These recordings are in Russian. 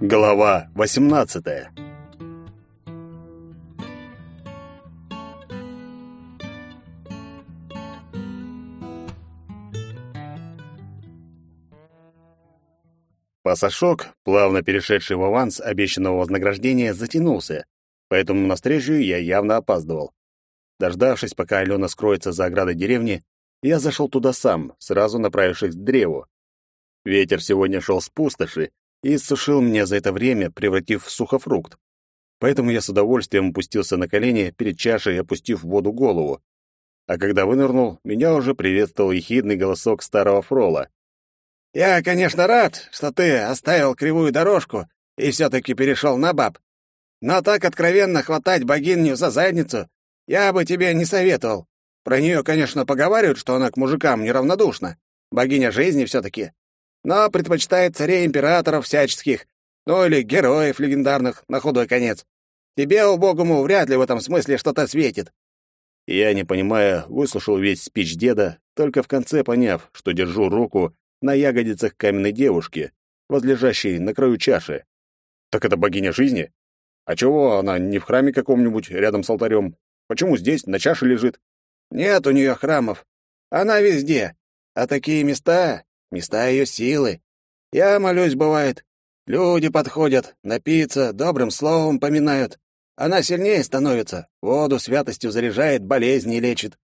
Глава 18. Пасашок, плавно перешедший в аванс обещанного вознаграждения, затянулся, поэтому на встречу я явно опаздывал. Дождавшись, пока Алена скроется за оградой деревни, я зашел туда сам, сразу направившись к древу. Ветер сегодня шел с пустоши и иссушил меня за это время, превратив в сухофрукт. Поэтому я с удовольствием опустился на колени перед чашей, опустив в воду голову. А когда вынырнул, меня уже приветствовал ехидный голосок старого фрола. «Я, конечно, рад, что ты оставил кривую дорожку и все-таки перешел на баб. Но так откровенно хватать богиню за задницу я бы тебе не советовал. Про нее, конечно, поговаривают, что она к мужикам неравнодушна. Богиня жизни все-таки но предпочитает царей императоров всяческих, ну или героев легендарных на худой конец. Тебе, убогому, вряд ли в этом смысле что-то светит». Я, не понимая, выслушал весь спич деда, только в конце поняв, что держу руку на ягодицах каменной девушки, возлежащей на краю чаши. Так это богиня жизни? А чего она не в храме каком-нибудь рядом с алтарем? Почему здесь, на чаше лежит? Нет у нее храмов. Она везде. А такие места места ее силы. Я молюсь, бывает. Люди подходят, напиться, добрым словом поминают. Она сильнее становится, воду святостью заряжает, болезни лечит.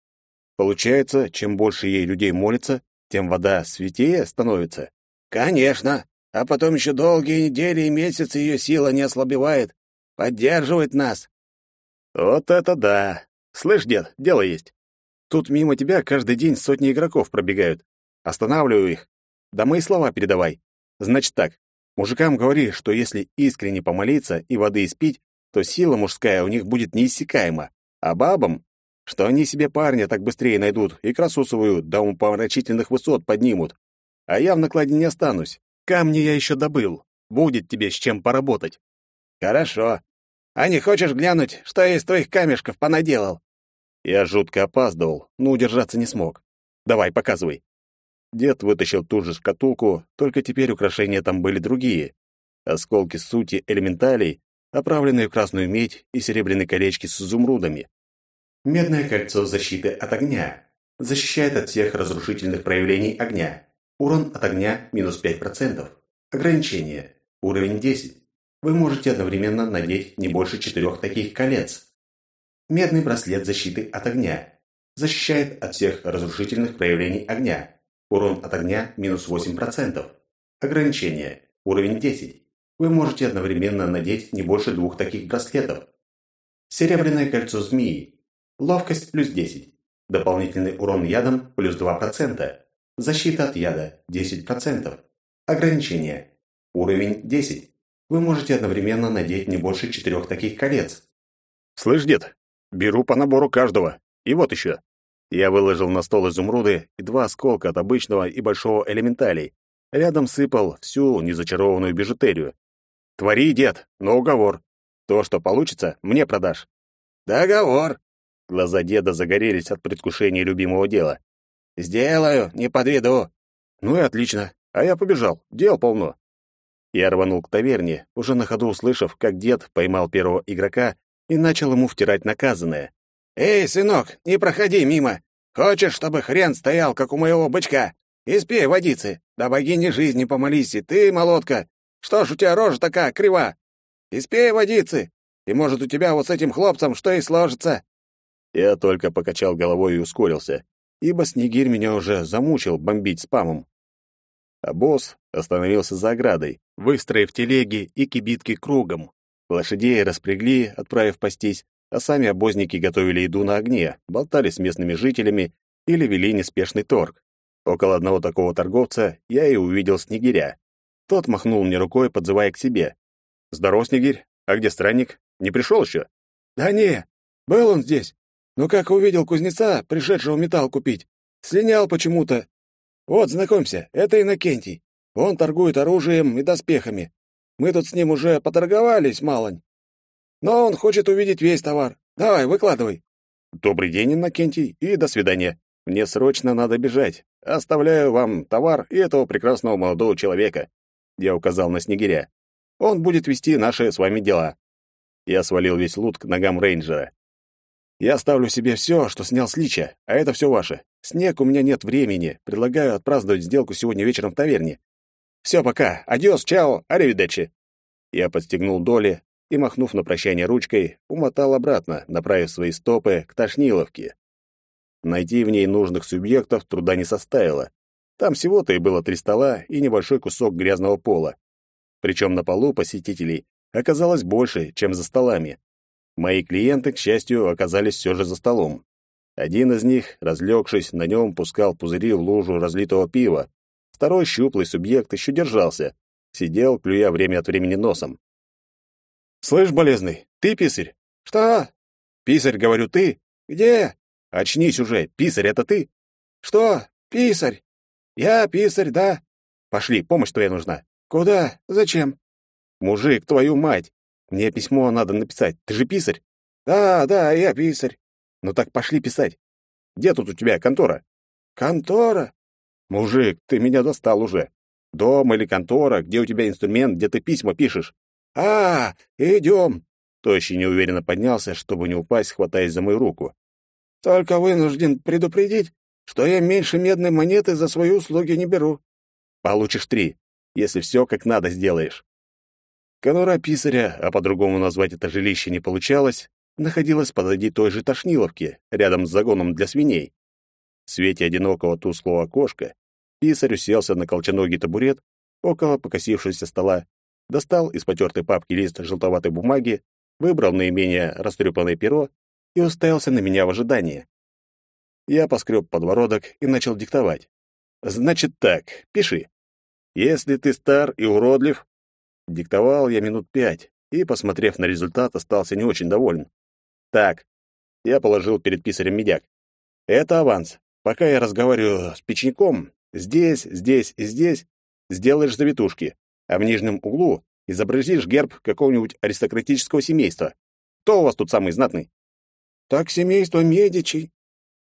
Получается, чем больше ей людей молится, тем вода святее становится? Конечно. А потом еще долгие недели и месяцы ее сила не ослабевает. Поддерживает нас. Вот это да. Слышь, дед, дело есть. Тут мимо тебя каждый день сотни игроков пробегают. Останавливаю их, да мои слова передавай. Значит так, мужикам говори, что если искренне помолиться и воды испить, то сила мужская у них будет неиссякаема. А бабам, что они себе парня так быстрее найдут и красу свою до умопомрачительных высот поднимут. А я в накладе не останусь. Камни я еще добыл. Будет тебе с чем поработать. Хорошо. А не хочешь глянуть, что я из твоих камешков понаделал? Я жутко опаздывал, но удержаться не смог. Давай, показывай. Дед вытащил ту же шкатулку, только теперь украшения там были другие. Осколки сути элементалей, оправленные в красную медь и серебряные колечки с изумрудами. Медное кольцо защиты от огня. Защищает от всех разрушительных проявлений огня. Урон от огня минус 5%. Ограничение. Уровень 10. Вы можете одновременно надеть не больше четырех таких колец. Медный браслет защиты от огня. Защищает от всех разрушительных проявлений огня. Урон от огня минус 8%. Ограничение. Уровень 10. Вы можете одновременно надеть не больше двух таких браслетов. Серебряное кольцо змеи. Ловкость плюс 10. Дополнительный урон ядом плюс 2%. Защита от яда 10%. Ограничение. Уровень 10. Вы можете одновременно надеть не больше четырех таких колец. Слышь, дед, беру по набору каждого. И вот еще. Я выложил на стол изумруды и два осколка от обычного и большого элементалей. Рядом сыпал всю незачарованную бижутерию. «Твори, дед, но уговор. То, что получится, мне продашь». «Договор». Глаза деда загорелись от предвкушения любимого дела. «Сделаю, не подведу». «Ну и отлично. А я побежал. Дел полно». Я рванул к таверне, уже на ходу услышав, как дед поймал первого игрока и начал ему втирать наказанное. «Эй, сынок, не проходи мимо. Хочешь, чтобы хрен стоял, как у моего бычка? Испей водицы, да богине жизни помолись, и ты, молотка. Что ж у тебя рожа такая крива? Испей водицы, и, может, у тебя вот с этим хлопцем что и сложится». Я только покачал головой и ускорился, ибо Снегирь меня уже замучил бомбить спамом. А босс остановился за оградой, выстроив телеги и кибитки кругом. Лошадей распрягли, отправив пастись, а сами обозники готовили еду на огне, болтали с местными жителями или вели неспешный торг. Около одного такого торговца я и увидел снегиря. Тот махнул мне рукой, подзывая к себе. «Здорово, снегирь. А где странник? Не пришел еще?» «Да не, был он здесь. Но как увидел кузнеца, пришедшего металл купить, слинял почему-то. Вот, знакомься, это Иннокентий. Он торгует оружием и доспехами. Мы тут с ним уже поторговались, малонь. Но он хочет увидеть весь товар. Давай, выкладывай. Добрый день, Иннокентий, и до свидания. Мне срочно надо бежать. Оставляю вам товар и этого прекрасного молодого человека. Я указал на снегиря. Он будет вести наши с вами дела. Я свалил весь лут к ногам рейнджера. Я ставлю себе все, что снял с лича, а это все ваше. Снег, у меня нет времени. Предлагаю отпраздновать сделку сегодня вечером в таверне. Все, пока. Адьос, чао, аривидечи. Я подстегнул доли и, махнув на прощание ручкой, умотал обратно, направив свои стопы к Тошниловке. Найти в ней нужных субъектов труда не составило. Там всего-то и было три стола и небольшой кусок грязного пола. Причем на полу посетителей оказалось больше, чем за столами. Мои клиенты, к счастью, оказались все же за столом. Один из них, разлегшись, на нем пускал пузыри в лужу разлитого пива. Второй щуплый субъект еще держался, сидел, клюя время от времени носом. «Слышь, болезный, ты писарь?» «Что?» «Писарь, говорю, ты?» «Где?» «Очнись уже, писарь, это ты?» «Что? Писарь? Я писарь, да?» «Пошли, помощь твоя нужна». «Куда? Зачем?» «Мужик, твою мать! Мне письмо надо написать. Ты же писарь?» «Да, да, я писарь». «Ну так пошли писать. Где тут у тебя контора?» «Контора?» «Мужик, ты меня достал уже. Дом или контора, где у тебя инструмент, где ты письма пишешь?» «А, идем!» Тощий неуверенно поднялся, чтобы не упасть, хватаясь за мою руку. «Только вынужден предупредить, что я меньше медной монеты за свои услуги не беру». «Получишь три, если все как надо сделаешь». Конура писаря, а по-другому назвать это жилище не получалось, находилась позади той же Тошниловки, рядом с загоном для свиней. В свете одинокого тусклого окошка писарь уселся на колченогий табурет около покосившегося стола, достал из потертой папки лист желтоватой бумаги, выбрал наименее растрепанное перо и уставился на меня в ожидании. Я поскреб подбородок и начал диктовать. «Значит так, пиши. Если ты стар и уродлив, Диктовал я минут пять и, посмотрев на результат, остался не очень доволен. Так, я положил перед писарем медяк. Это аванс. Пока я разговариваю с печником, здесь, здесь и здесь сделаешь завитушки, а в нижнем углу изобразишь герб какого-нибудь аристократического семейства. Кто у вас тут самый знатный? Так семейство Медичей.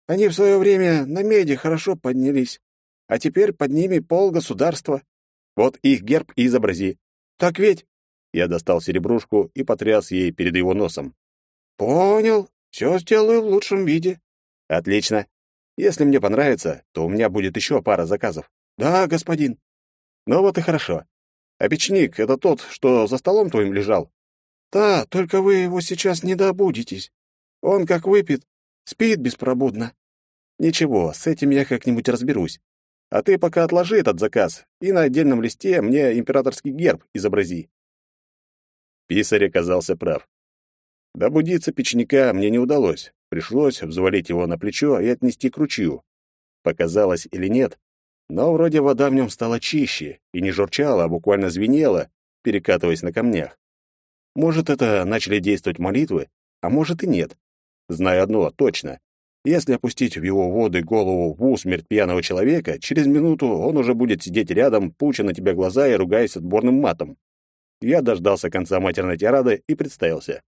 Они в свое время на меди хорошо поднялись, а теперь под ними пол государства. Вот их герб и изобрази. Так ведь...» Я достал серебрушку и потряс ей перед его носом. «Понял. Все сделаю в лучшем виде». «Отлично. Если мне понравится, то у меня будет еще пара заказов». «Да, господин». «Ну вот и хорошо. А печник — это тот, что за столом твоим лежал?» «Да, только вы его сейчас не добудетесь. Он, как выпит, спит беспробудно». «Ничего, с этим я как-нибудь разберусь. А ты пока отложи этот заказ и на отдельном листе мне императорский герб изобрази. Писарь оказался прав. Добудиться печника мне не удалось. Пришлось взвалить его на плечо и отнести к ручью. Показалось или нет, но вроде вода в нем стала чище и не журчала, а буквально звенела, перекатываясь на камнях. Может, это начали действовать молитвы, а может и нет. Знаю одно точно. Если опустить в его воды голову в усмерть пьяного человека, через минуту он уже будет сидеть рядом, пуча на тебя глаза и ругаясь отборным матом. Я дождался конца матерной тирады и представился.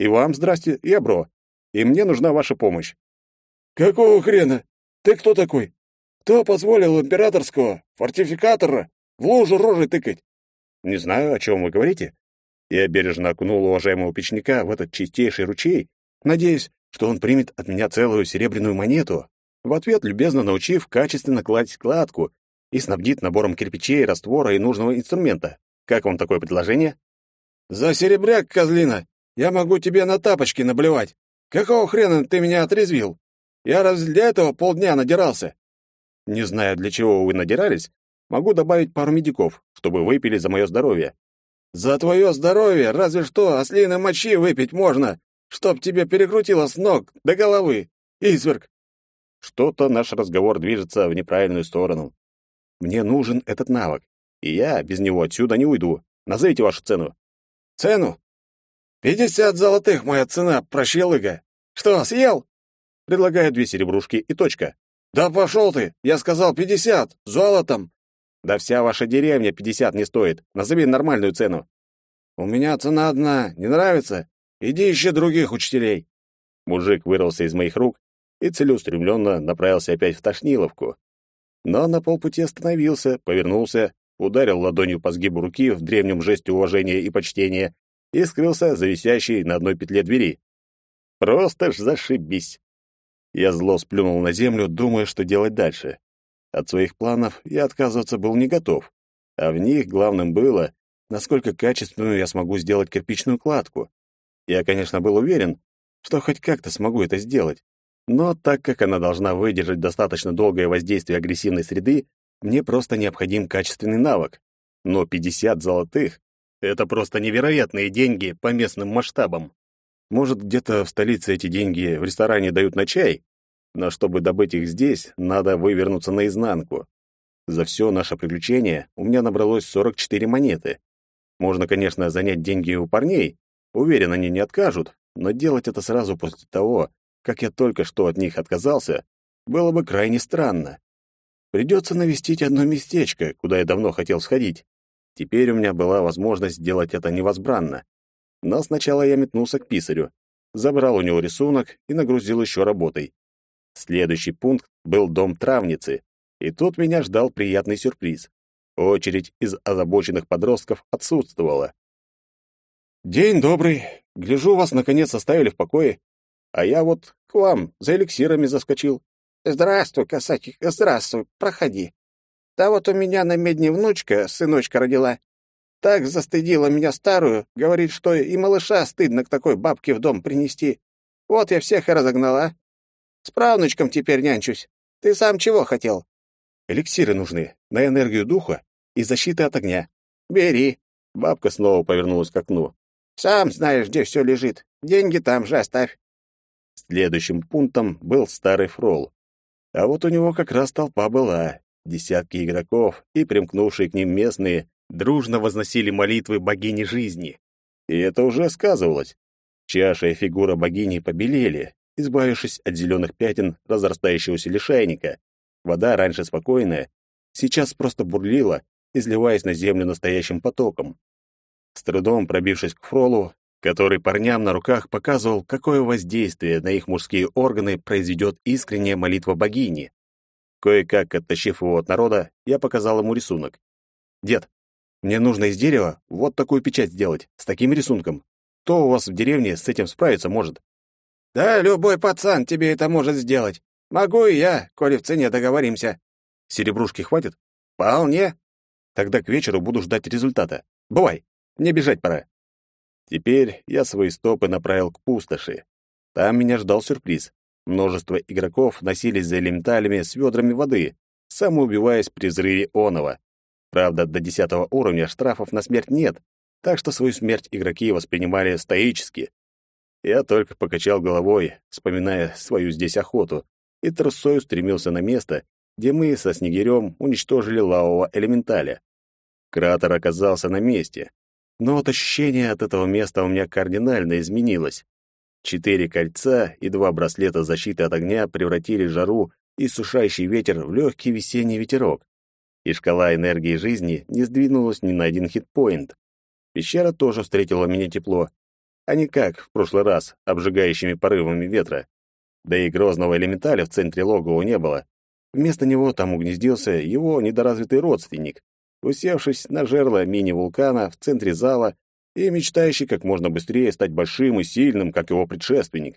«И вам здрасте, я Бро. И мне нужна ваша помощь». «Какого хрена? Ты кто такой? Кто позволил императорского фортификатора в лужу рожей тыкать?» «Не знаю, о чем вы говорите». Я бережно окунул уважаемого печника в этот чистейший ручей, надеясь, что он примет от меня целую серебряную монету, в ответ любезно научив качественно кладить кладку и снабдит набором кирпичей, раствора и нужного инструмента. Как вам такое предложение? За серебряк, козлина, я могу тебе на тапочки наблевать. Какого хрена ты меня отрезвил? Я раз для этого полдня надирался. Не знаю, для чего вы надирались, могу добавить пару медиков, чтобы выпили за мое здоровье. За твое здоровье разве что ослиной мочи выпить можно, чтоб тебе перекрутило с ног до головы, изверг. Что-то наш разговор движется в неправильную сторону. Мне нужен этот навык, и я без него отсюда не уйду. Назовите вашу цену. Цену? Пятьдесят золотых моя цена, прощелыга. Что, съел? Предлагаю две серебрушки и точка. Да пошел ты, я сказал пятьдесят, золотом. Да вся ваша деревня пятьдесят не стоит. Назови нормальную цену. У меня цена одна, не нравится? Иди ищи других учителей. Мужик вырвался из моих рук и целеустремленно направился опять в Тошниловку. Но на полпути остановился, повернулся, ударил ладонью по сгибу руки в древнем жесте уважения и почтения и скрылся за висящей на одной петле двери. Просто ж зашибись. Я зло сплюнул на землю, думая, что делать дальше. От своих планов я отказываться был не готов, а в них главным было, насколько качественную я смогу сделать кирпичную кладку. Я, конечно, был уверен, что хоть как-то смогу это сделать, но так как она должна выдержать достаточно долгое воздействие агрессивной среды, мне просто необходим качественный навык. Но 50 золотых — это просто невероятные деньги по местным масштабам. Может, где-то в столице эти деньги в ресторане дают на чай, но чтобы добыть их здесь, надо вывернуться наизнанку. За все наше приключение у меня набралось 44 монеты. Можно, конечно, занять деньги у парней, уверен, они не откажут, но делать это сразу после того, как я только что от них отказался, было бы крайне странно. Придется навестить одно местечко, куда я давно хотел сходить. Теперь у меня была возможность сделать это невозбранно. Но сначала я метнулся к писарю, забрал у него рисунок и нагрузил еще работой. Следующий пункт был дом травницы, и тут меня ждал приятный сюрприз. Очередь из озабоченных подростков отсутствовала. «День добрый. Гляжу, вас наконец оставили в покое. А я вот к вам за эликсирами заскочил». «Здравствуй, касатик, здравствуй, проходи. Да вот у меня на медне внучка, сыночка родила. Так застыдила меня старую, говорит, что и малыша стыдно к такой бабке в дом принести. Вот я всех и разогнала. С правнучком теперь нянчусь. Ты сам чего хотел?» «Эликсиры нужны, на энергию духа и защиты от огня. Бери». Бабка снова повернулась к окну. «Сам знаешь, где все лежит. Деньги там же оставь». Следующим пунктом был старый фрол. А вот у него как раз толпа была. Десятки игроков и примкнувшие к ним местные дружно возносили молитвы богини жизни. И это уже сказывалось. Чаша и фигура богини побелели, избавившись от зеленых пятен разрастающегося лишайника. Вода, раньше спокойная, сейчас просто бурлила, изливаясь на землю настоящим потоком. С трудом пробившись к фролу, который парням на руках показывал, какое воздействие на их мужские органы произведет искренняя молитва богини. Кое-как оттащив его от народа, я показал ему рисунок. «Дед, мне нужно из дерева вот такую печать сделать, с таким рисунком. Кто у вас в деревне с этим справиться может?» «Да любой пацан тебе это может сделать. Могу и я, коли в цене договоримся». «Серебрушки хватит?» «Вполне». «Тогда к вечеру буду ждать результата. Бывай, мне бежать пора». Теперь я свои стопы направил к пустоши. Там меня ждал сюрприз. Множество игроков носились за элементалями с ведрами воды, самоубиваясь при взрыве оного. Правда, до десятого уровня штрафов на смерть нет, так что свою смерть игроки воспринимали стоически. Я только покачал головой, вспоминая свою здесь охоту, и трусой устремился на место, где мы со Снегирем уничтожили лавового элементаля. Кратер оказался на месте. Но вот ощущение от этого места у меня кардинально изменилось. Четыре кольца и два браслета защиты от огня превратили жару и сушающий ветер в легкий весенний ветерок. И шкала энергии жизни не сдвинулась ни на один хитпоинт. Пещера тоже встретила меня тепло, а не как в прошлый раз, обжигающими порывами ветра. Да и грозного элементаля в центре логова не было. Вместо него там угнездился его недоразвитый родственник, усевшись на жерло мини-вулкана в центре зала и мечтающий как можно быстрее стать большим и сильным, как его предшественник.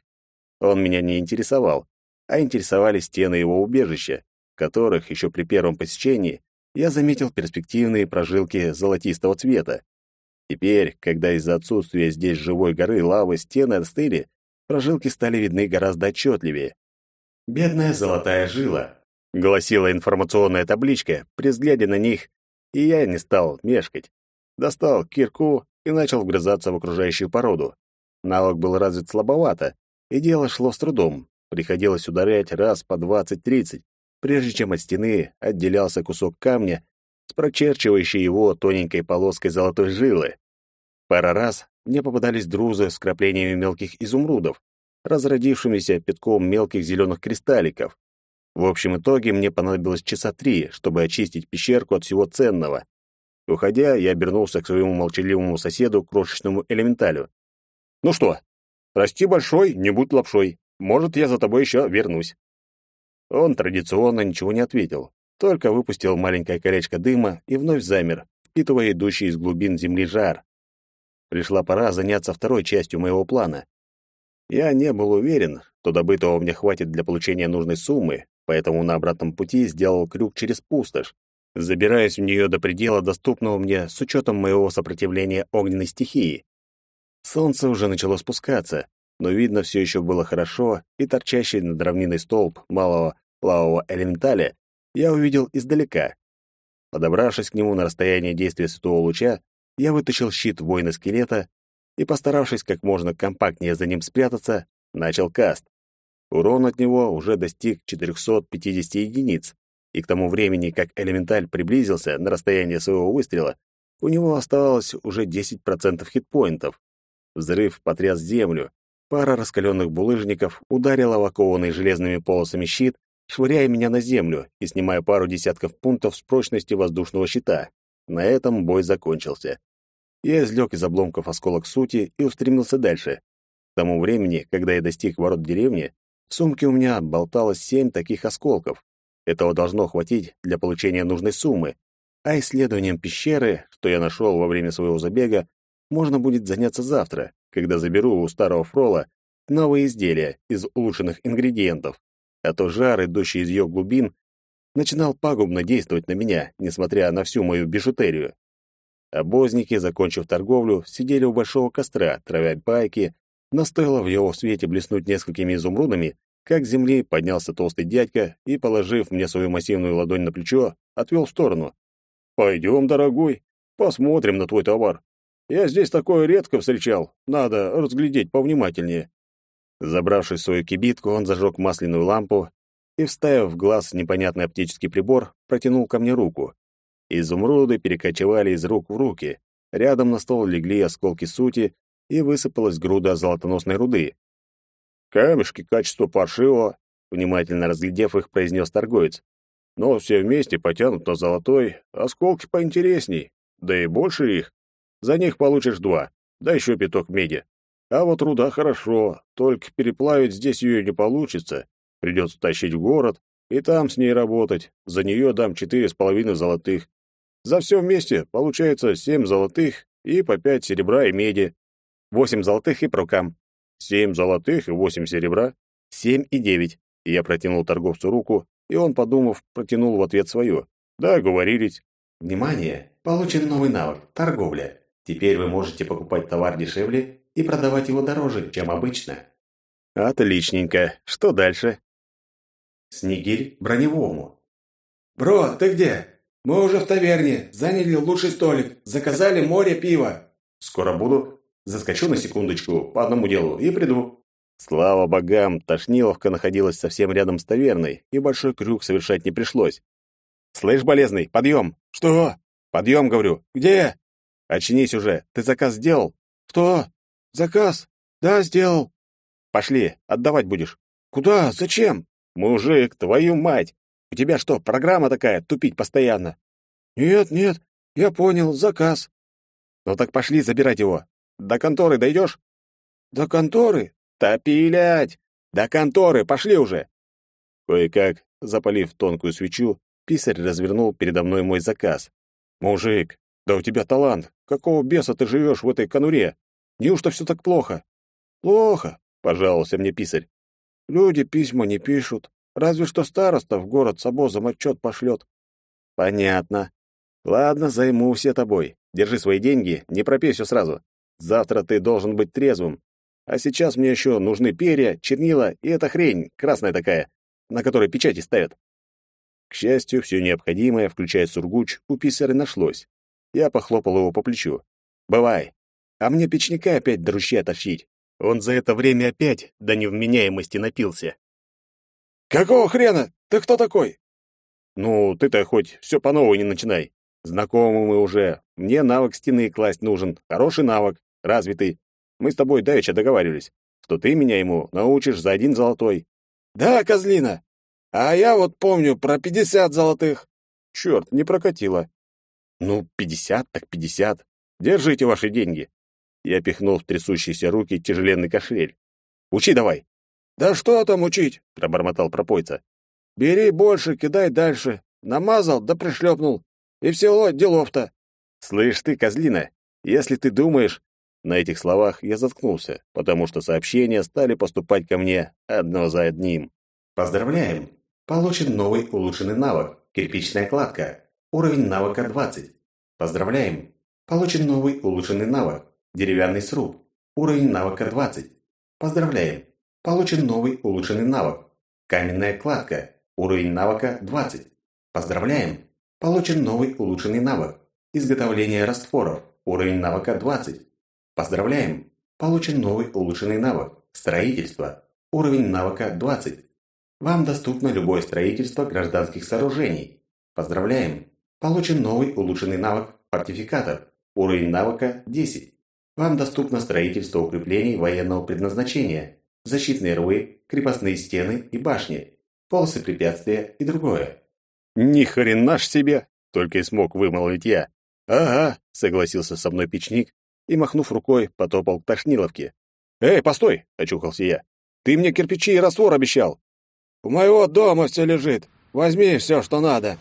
Он меня не интересовал, а интересовали стены его убежища, в которых еще при первом посещении я заметил перспективные прожилки золотистого цвета. Теперь, когда из-за отсутствия здесь живой горы лавы стены остыли, прожилки стали видны гораздо отчетливее. «Бедная золотая жила», — гласила информационная табличка. При взгляде на них и я не стал мешкать. Достал кирку и начал вгрызаться в окружающую породу. Навык был развит слабовато, и дело шло с трудом. Приходилось ударять раз по двадцать-тридцать, прежде чем от стены отделялся кусок камня с прочерчивающей его тоненькой полоской золотой жилы. Пара раз мне попадались друзы с краплениями мелких изумрудов, разродившимися пятком мелких зеленых кристалликов. В общем итоге мне понадобилось часа три, чтобы очистить пещерку от всего ценного. Уходя, я обернулся к своему молчаливому соседу, крошечному элементалю. «Ну что, расти большой, не будь лапшой. Может, я за тобой еще вернусь». Он традиционно ничего не ответил, только выпустил маленькое колечко дыма и вновь замер, впитывая идущий из глубин земли жар. Пришла пора заняться второй частью моего плана. Я не был уверен, что добытого мне хватит для получения нужной суммы, поэтому на обратном пути сделал крюк через пустошь, забираясь в нее до предела, доступного мне с учетом моего сопротивления огненной стихии. Солнце уже начало спускаться, но видно все еще было хорошо, и торчащий над равниной столб малого лавового элементаля я увидел издалека. Подобравшись к нему на расстояние действия святого луча, я вытащил щит воина-скелета и, постаравшись как можно компактнее за ним спрятаться, начал каст. Урон от него уже достиг 450 единиц, и к тому времени, как элементаль приблизился на расстояние своего выстрела, у него оставалось уже 10% хитпоинтов. Взрыв потряс землю, пара раскаленных булыжников ударила в окованный железными полосами щит, швыряя меня на землю и снимая пару десятков пунктов с прочности воздушного щита. На этом бой закончился. Я извлек из обломков осколок сути и устремился дальше. К тому времени, когда я достиг ворот деревни, в сумке у меня болталось семь таких осколков, этого должно хватить для получения нужной суммы, а исследованием пещеры, что я нашел во время своего забега, можно будет заняться завтра, когда заберу у старого фрола новые изделия из улучшенных ингредиентов. А то жар, идущий из ее глубин, начинал пагубно действовать на меня, несмотря на всю мою бижутерию. Обозники, закончив торговлю, сидели у большого костра, травя байки, но стоило в его свете блеснуть несколькими изумрудами, как с земли поднялся толстый дядька и, положив мне свою массивную ладонь на плечо, отвел в сторону. «Пойдем, дорогой, посмотрим на твой товар. Я здесь такое редко встречал, надо разглядеть повнимательнее». Забравшись в свою кибитку, он зажег масляную лампу и, вставив в глаз непонятный оптический прибор, протянул ко мне руку. Изумруды перекочевали из рук в руки. Рядом на стол легли осколки сути, и высыпалась груда золотоносной руды. Камешки качества паршивого, внимательно разглядев их, произнес торговец. Но все вместе потянут на золотой, осколки поинтересней, да и больше их. За них получишь два, да еще пяток меди. А вот руда хорошо, только переплавить здесь ее не получится. Придется тащить в город и там с ней работать. За нее дам четыре с половиной золотых. За все вместе получается семь золотых и по пять серебра и меди. Восемь золотых и по рукам. Семь золотых и восемь серебра, семь и девять. Я протянул торговцу руку, и он, подумав, протянул в ответ свою. Да, говорились. Внимание! Получен новый навык – торговля. Теперь вы можете покупать товар дешевле и продавать его дороже, чем обычно. Отличненько. Что дальше? Снегирь броневому. «Бро, ты где? Мы уже в таверне, заняли лучший столик, заказали море пива». «Скоро буду. Заскочу на секундочку по одному делу и приду. Слава богам, Тошниловка находилась совсем рядом с таверной, и большой крюк совершать не пришлось. «Слышь, болезный, подъем!» «Что?» «Подъем, говорю!» «Где?» «Очнись уже! Ты заказ сделал?» «Кто? Заказ? Да, сделал!» «Пошли, отдавать будешь!» «Куда? Зачем?» «Мужик, твою мать! У тебя что, программа такая, тупить постоянно?» «Нет, нет, я понял, заказ». «Ну так пошли забирать его. До конторы дойдешь?» «До конторы?» «Топилять! До конторы! Пошли уже!» Кое-как, запалив тонкую свечу, писарь развернул передо мной мой заказ. «Мужик, да у тебя талант! Какого беса ты живешь в этой конуре? Неужто все так плохо?» «Плохо», — пожаловался мне писарь. «Люди письма не пишут. Разве что староста в город с обозом отчет пошлет». «Понятно. Ладно, займусь я тобой. Держи свои деньги, не пропей все сразу. Завтра ты должен быть трезвым. А сейчас мне еще нужны перья, чернила и эта хрень, красная такая, на которой печати ставят. К счастью, все необходимое, включая сургуч, у писаря нашлось. Я похлопал его по плечу. «Бывай. А мне печника опять ручья тащить. Он за это время опять до невменяемости напился». «Какого хрена? Ты кто такой?» «Ну, ты-то хоть все по новой не начинай. Знакомы мы уже. Мне навык стены класть нужен. Хороший навык развитый. Мы с тобой давеча договаривались, что ты меня ему научишь за один золотой. Да, козлина. А я вот помню про пятьдесят золотых. Черт, не прокатило. Ну, пятьдесят так пятьдесят. Держите ваши деньги. Я пихнул в трясущиеся руки тяжеленный кошель. Учи давай. Да что там учить? пробормотал пропойца. Бери больше, кидай дальше. намазал да пришлепнул. И всего делов-то. Слышь ты, козлина, если ты думаешь... На этих словах я заткнулся, потому что сообщения стали поступать ко мне одно за одним. Поздравляем! Получен новый улучшенный навык «Кирпичная кладка». Уровень навыка 20. Поздравляем! Получен новый улучшенный навык «Деревянный сруб». Уровень навыка 20. Поздравляем! Получен новый улучшенный навык «Каменная кладка». Уровень навыка 20. Поздравляем! Получен новый улучшенный навык «Изготовление растворов». Уровень навыка 20. Поздравляем! Получен новый улучшенный навык «Строительство». Уровень навыка 20. Вам доступно любое строительство гражданских сооружений. Поздравляем! Получен новый улучшенный навык «Фортификатор». Уровень навыка 10. Вам доступно строительство укреплений военного предназначения, защитные рвы, крепостные стены и башни, полосы препятствия и другое. Ни хрена ж себе, только и смог вымолвить я. Ага, согласился со мной печник и, махнув рукой, потопал к Тошниловке. Эй, постой, очухался я. Ты мне кирпичи и раствор обещал. У моего дома все лежит. Возьми все, что надо.